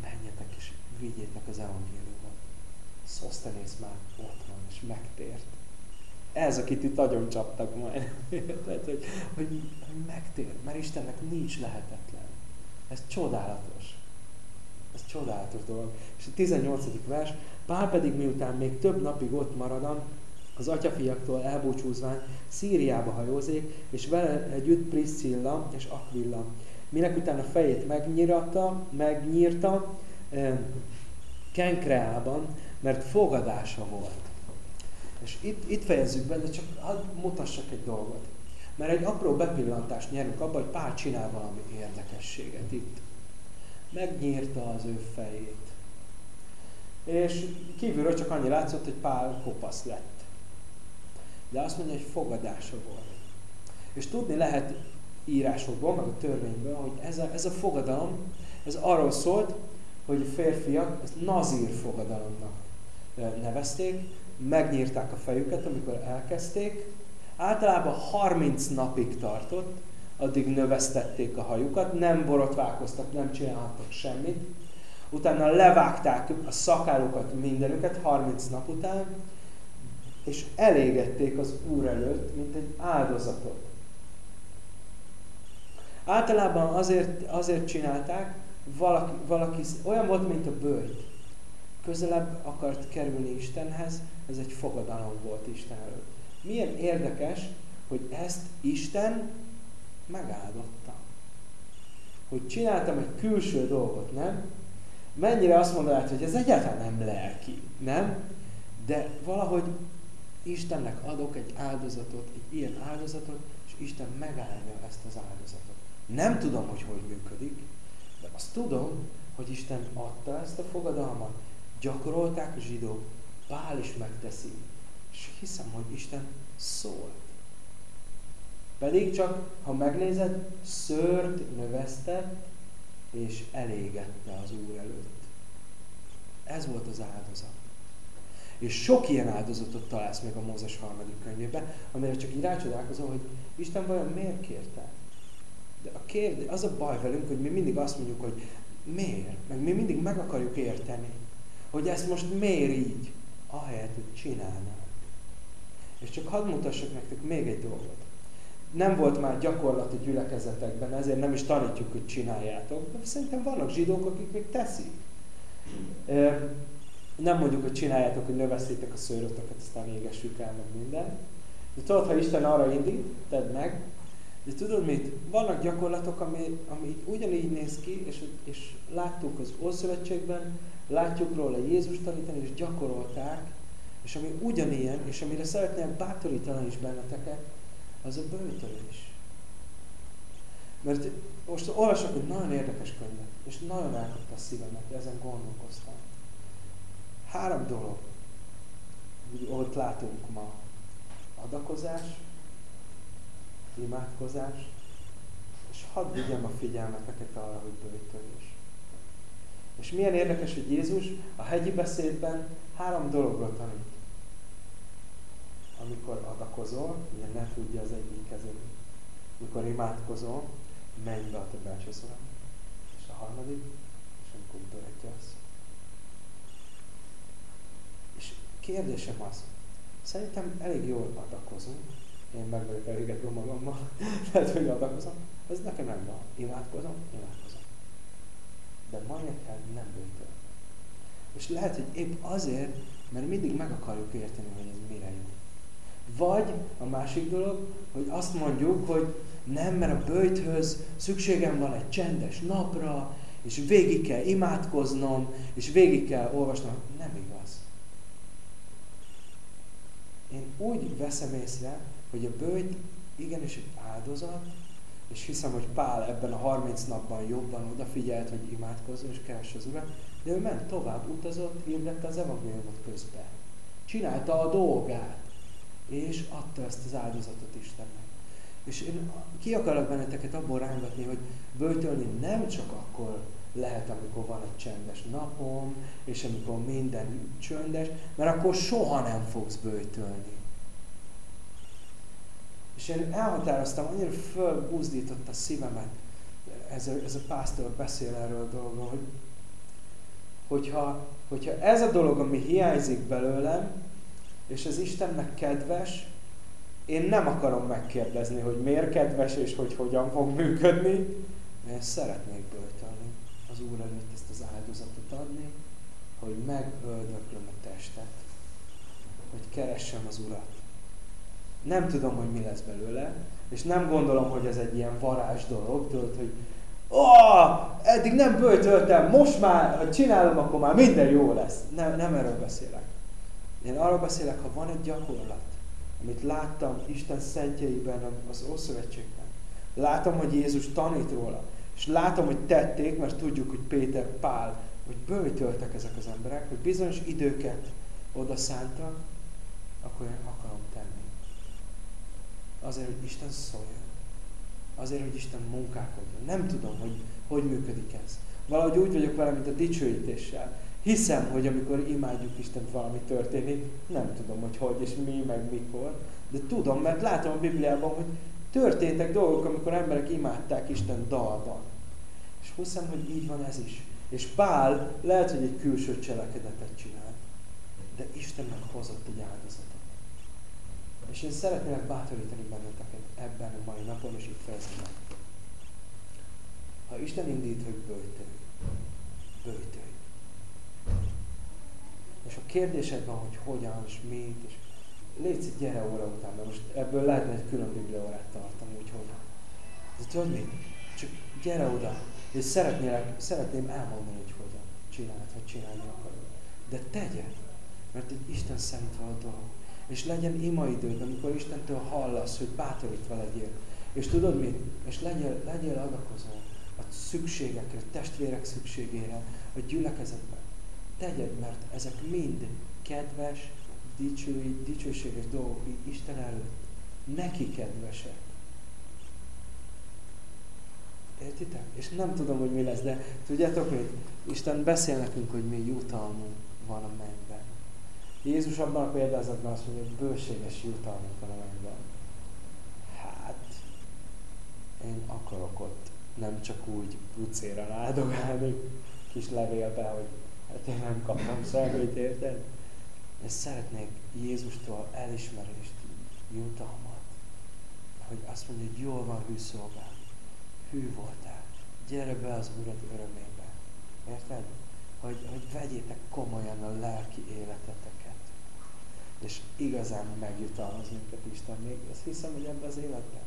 Menjetek és vigyétek az evangéliumot. Szosztenész már ott van, és megtért. Ez, akit itt nagyon csaptak majd. Tehát, hogy, hogy, hogy megtér, mert Istennek nincs lehetetlen. Ez csodálatos. Ez csodálatos dolog. És a 18. vers, Pál pedig miután még több napig ott maradam, az atyafiaktól elbúcsúzván Szíriába hajózik, és vele együtt Priscilla és Aquilla. Minek utána fejét megnyírta, megnyírta eh, Kenkreában, mert fogadása volt. És itt, itt fejezzük be, de csak hadd mutassak egy dolgot. Mert egy apró bepillantást nyerünk abba, hogy Pál csinál valami érdekességet itt. Megnyírta az ő fejét. És kívülről csak annyi látszott, hogy Pál kopasz lett. De azt mondja, hogy fogadása volt. És tudni lehet írásokból, meg a törvényből, hogy ez a, ez a fogadalom, ez arról szólt, hogy a férfiak ezt nazír fogadalomnak nevezték, megnyírták a fejüket, amikor elkezdték. Általában 30 napig tartott, addig növesztették a hajukat, nem borotválkoztak, nem csinálhattak semmit. Utána levágták a szakállukat, mindenüket 30 nap után, és elégették az Úr előtt, mint egy áldozatot. Általában azért, azért csinálták, valaki, valaki olyan volt, mint a bőjt. Közelebb akart kerülni Istenhez, ez egy fogadalom volt Isten előtt. Milyen érdekes, hogy ezt Isten megáldotta. Hogy csináltam egy külső dolgot, nem? Mennyire azt mondanád, hogy ez egyáltalán nem lelki, nem? De valahogy Istennek adok egy áldozatot, egy ilyen áldozatot, és Isten megállja ezt az áldozatot. Nem tudom, hogy hogy működik, de azt tudom, hogy Isten adta ezt a fogadalmat, gyakorolták a zsidók, Pál is megteszi, és hiszem, hogy Isten szólt. Pedig csak, ha megnézed, szőrt növesztett, és elégette az Úr előtt. Ez volt az áldozat. És sok ilyen áldozatot találsz még a Mózes harmadik könyvében, amire csak így rácsodálkozol, hogy Isten vajon miért kérte? De a kérdés, az a baj velünk, hogy mi mindig azt mondjuk, hogy miért? Meg mi mindig meg akarjuk érteni, hogy ezt most miért így, ahelyett, hogy csinálnánk. És csak hadd mutassak nektek még egy dolgot. Nem volt már gyakorlat a gyülekezetekben, ezért nem is tanítjuk, hogy csináljátok, de szerintem vannak zsidók, akik még teszik nem mondjuk, hogy csináljátok, hogy növeszítek a szőrötöket, aztán égessük el meg minden. De tudod, ha Isten arra indít, tedd meg. De tudod mit? Vannak gyakorlatok, ami, ami ugyanígy néz ki, és, és láttuk az Ószövetségben, látjuk róla Jézus tanítani, és gyakorolták, és ami ugyanilyen, és amire szeretnék bátorítani is benneteket, az a bőtölés. Mert most olvasok egy nagyon érdekes könyvet, és nagyon elkapta a szívemet, ezen gondolkoztam. Három dolog, úgy ott látunk ma. Adakozás, imádkozás, és hadd vigyem a figyelmeteket arra, hogy bőjtölés. És milyen érdekes, hogy Jézus a hegyi beszédben három dologról tanít. Amikor adakozol, ugye ne tudja az egyik kezed. Amikor imádkozol, menj be a te belső És a harmadik, és amikor bőjtölsz. Kérdésem az, szerintem elég jól adakozunk, én meg vagyok elégedve magammal, lehet, hogy adakozom, ez nekem nem van. Imádkozom, imádkozom. De ma értem nem bőtől. És lehet, hogy épp azért, mert mindig meg akarjuk érteni, hogy ez mire jó. Vagy a másik dolog, hogy azt mondjuk, hogy nem, mert a bőjthöz szükségem van egy csendes napra, és végig kell imádkoznom, és végig kell olvasnom. Nem igaz. Én úgy veszem észre, hogy a bőjt igenis egy áldozat, és hiszem, hogy Pál ebben a 30 napban jobban odafigyelt, hogy imádkozzon és keresse az Urat, de ő ment tovább, utazott, hirdette az evangéliumot közben. Csinálta a dolgát, és adta ezt az áldozatot Istennek. És én ki akarok benneteket abból rángatni, hogy bőtölni nem csak akkor lehet, amikor van egy csendes napom, és amikor minden csöndes, mert akkor soha nem fogsz bőjtölni. És én elhatároztam, annyira fölbuzdított a szívemet, ez a, ez a pásztor beszél erről a dologról, hogy hogyha, hogyha ez a dolog, ami hiányzik belőlem, és az Istennek kedves, én nem akarom megkérdezni, hogy miért kedves, és hogy hogyan fog működni, én szeretnék böltölni az Úr előtt ezt az áldozatot adni, hogy megöldöklöm a testet, hogy keressem az Urat. Nem tudom, hogy mi lesz belőle, és nem gondolom, hogy ez egy ilyen varázs dolog, tudod, hogy oh, eddig nem bőtöltem, most már, ha csinálom, akkor már minden jó lesz. Nem, nem erről beszélek. Én arról beszélek, ha van egy gyakorlat, amit láttam Isten szentjeiben az Ószövetségben. Látom, hogy Jézus tanít róla. És látom, hogy tették, mert tudjuk, hogy Péter, Pál, hogy bőtöltek ezek az emberek, hogy bizonyos időket oda szántak, akkor tenni. Azért, hogy Isten szóljon. Azért, hogy Isten munkálkodjon. Nem tudom, hogy hogy működik ez. Valahogy úgy vagyok vele, mint a dicsőítéssel. Hiszem, hogy amikor imádjuk Istent, valami történik. Nem tudom, hogy hogy és mi, meg mikor. De tudom, mert látom a Bibliában, hogy történtek dolgok, amikor emberek imádták Isten dalban. És hiszem, hogy így van ez is. És Pál lehet, hogy egy külső cselekedetet csinál, de Istennek hozott egy áldozatot. És én szeretnélek bátorítani benneteket ebben a mai napon, és itt fejezem. Ha Isten indít, hogy bőjtölj, bőjtölj. És a kérdésed van, hogy hogyan, és mit, és légy gyere óra után, mert most ebből lehetne egy külön bibliaórát tartani, úgyhogy. De tudod mit? Csak gyere oda, és szeretnélek, szeretném elmondani, hogy hogyan csináld, hogy csinálni akarod. De tegyed, mert egy Isten szerint van a dolog. És legyen imaidőd, amikor Istentől hallasz, hogy bátorítva legyél. És tudod mit? És legyél, legyél adakozó a szükségekre, a testvérek szükségére, a gyülekezetben. Tegyed, mert ezek mind kedves, dicső, dicsőséges dolgok Isten előtt. Neki kedvesek. Értitek? És nem tudom, hogy mi lesz, de tudjátok hogy Isten beszél nekünk, hogy mi jutalmunk van a mennyben. Jézus abban a példázatban azt mondja, hogy bőséges jutalmunk van a mennyben. Hát, én akarok ott nem csak úgy pucéran áldogálni, kis levélbe, hogy hát én nem kaptam szelvényt, érted? És szeretnék Jézustól elismerést, jutalmat. Hogy azt mondja, hogy jól van hű szolgál. Hű voltál. Gyere be az Urad örömébe. Érted? Hogy, hogy vegyétek komolyan a lelki életeteket. És igazán megjutalmaz minket Isten még. Ezt hiszem, hogy ebben az életben.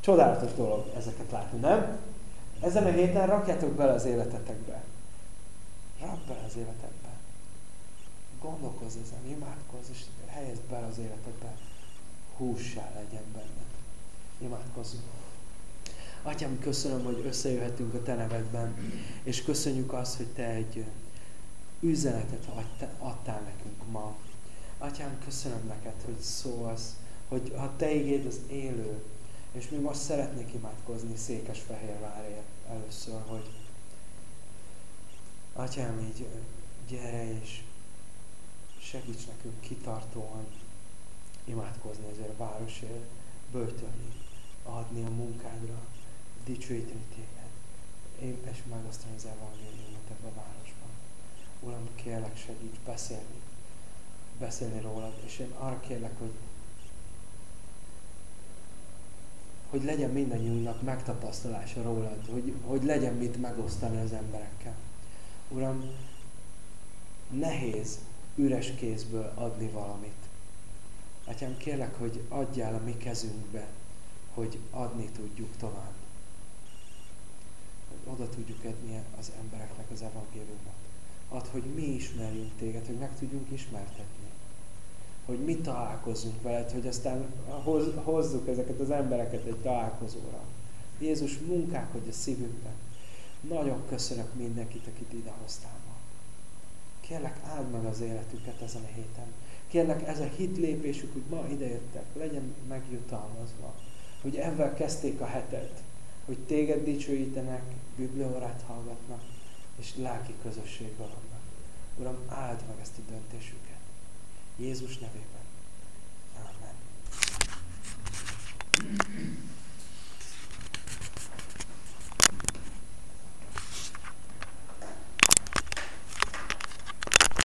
Csodálatos dolog ezeket látni, nem? Ezen a héten rakjátok bele az életetekbe. Rak bele az életedbe. Gondolkozz ezen, imádkozz, és helyezd bele az életedbe. Hússá legyen benne. Imádkozzunk. Atyám, köszönöm, hogy összejöhetünk a Te nevedben, és köszönjük azt, hogy Te egy üzenetet adtál nekünk ma. Atyám, köszönöm neked, hogy szólsz, hogy ha Te igéd az élő, és mi most szeretnék imádkozni Székesfehérvárért először, hogy Atyám, így gyere és segíts nekünk kitartóan imádkozni ezért a városért, böltölni, adni a munkádra, dicsőíteni téged, és megosztani az evangéliumot ebbe a városban. Uram, kérlek segíts beszélni, beszélni rólad, és én arra kérlek, hogy hogy legyen mindannyiunknak megtapasztalása rólad, hogy, hogy legyen mit megosztani az emberekkel. Uram, nehéz üres kézből adni valamit. Atyám, kérlek, hogy adjál a mi kezünkbe, hogy adni tudjuk tovább. Hogy oda tudjuk adni az embereknek az evangéliumot. Add, hogy mi ismerjünk téged, hogy meg tudjunk ismertetni hogy mi találkozzunk veled, hogy aztán hozzuk ezeket az embereket egy találkozóra. Jézus munkálkodj a szívünkben. Nagyon köszönök mindenkit, akit idehoztál ma. Kérlek, áld meg az életüket ezen a héten. Kérlek, ez a hit lépésük, hogy ma idejöttek, legyen megjutalmazva. Hogy ebben kezdték a hetet. hogy téged dicsőítenek, bibliórát hallgatnak, és lelki közösségben vannak. Uram, áld meg ezt a döntésüket. Jézus nevében. Amen.